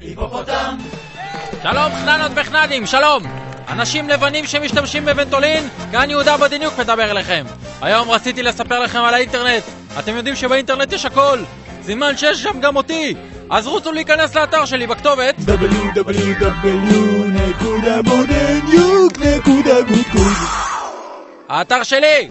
היפופוטם! שלום חננות וחננים, שלום! אנשים לבנים שמשתמשים בוונטולין, גן יהודה בדיוק מדבר אליכם. היום רציתי לספר לכם על האינטרנט. אתם יודעים שבאינטרנט יש הכל. סימן שיש שם גם אותי. אז רוצו להיכנס לאתר שלי בכתובת www.modeniuk.good האתר שלי!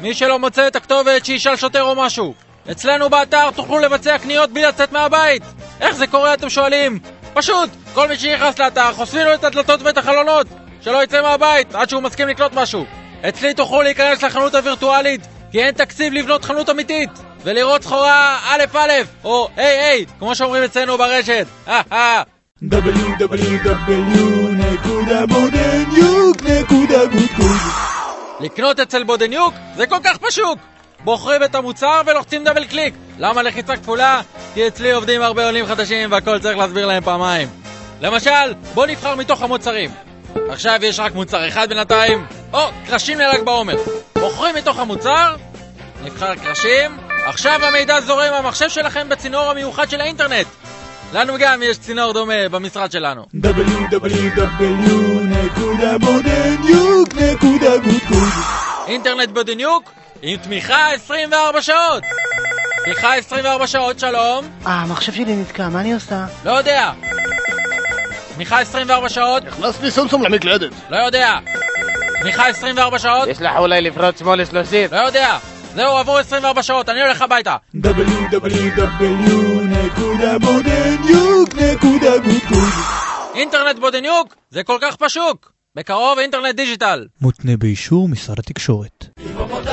מי שלא מוצא את הכתובת, שישאל שוטר או משהו. אצלנו באתר תוכלו לבצע קניות בלי לצאת מהבית. איך זה קורה, אתם שואלים? פשוט, כל מי שנכנס לאתר, חושפים לו את הדלתות ואת החלונות. שלא יצא מהבית עד שהוא מסכים לקנות משהו. אצלי תוכלו להיכנס לחנות הווירטואלית, כי אין תקציב לבנות חנות אמיתית. ולראות סחורה א' א', או היי היי, כמו שאומרים אצלנו ברשת. אה אה. לקנות אצל בודניוק זה כל כך פשוט! בוחרים את המוצר ולוחצים דאבל קליק. למה לחיצה כפולה? כי אצלי עובדים הרבה עולים חדשים והכל צריך להסביר להם פעמיים. למשל, בוא נבחר מתוך המוצרים. עכשיו יש רק מוצר אחד בינתיים. או, קרשים לל"ג בעומר. בוחרים מתוך המוצר, נבחר קרשים, עכשיו המידע זורם מהמחשב שלכם בצינור המיוחד של האינטרנט. לנו גם יש צינור דומה במשרד שלנו. www.modeniuk.good אינטרנט בדיוק עם תמיכה 24 שעות. תמיכה 24 שעות, שלום. אה, המחשב שלי נתקע, מה אני עושה? לא יודע. תמיכה 24 שעות, נכנס לי סומסום למקלדת. לא יודע. תמיכה 24 שעות, יש לך אולי לפרוץ שמאל לשלושים? לא יודע. זהו, עברו 24 שעות, אני הולך הביתה. אינטרנט בודניוק זה כל כך פשוט. בקרוב אינטרנט דיגיטל. מותנה באישור משרד התקשורת.